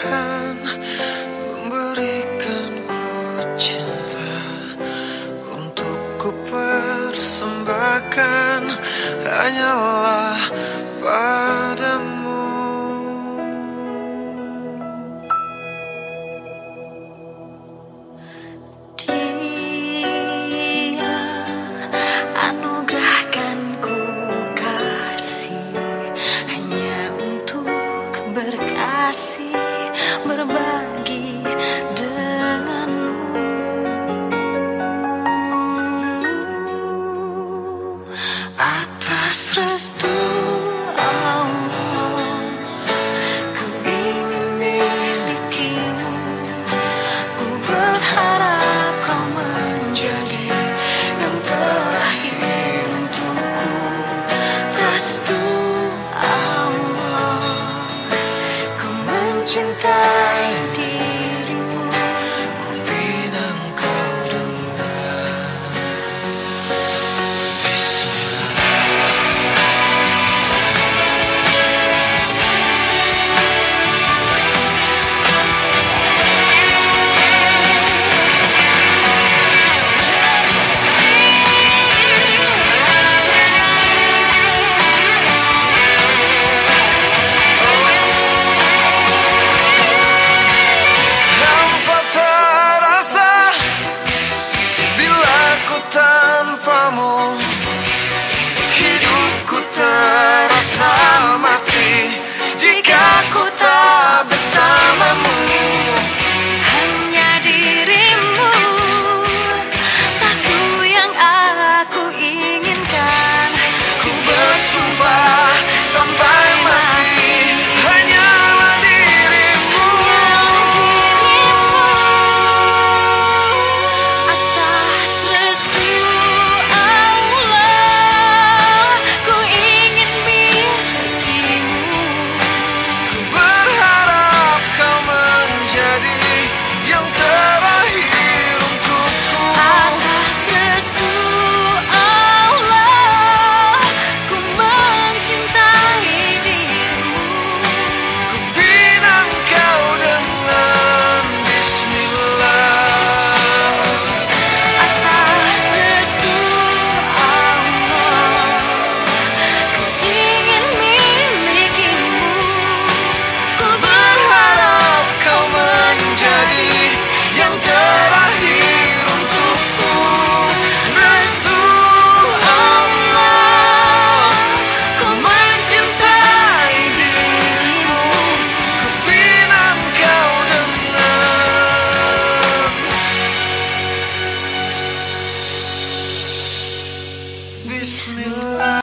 Tuhan memberikanku cinta Untuk ku persembahkan hanyalah padamu night kiss me.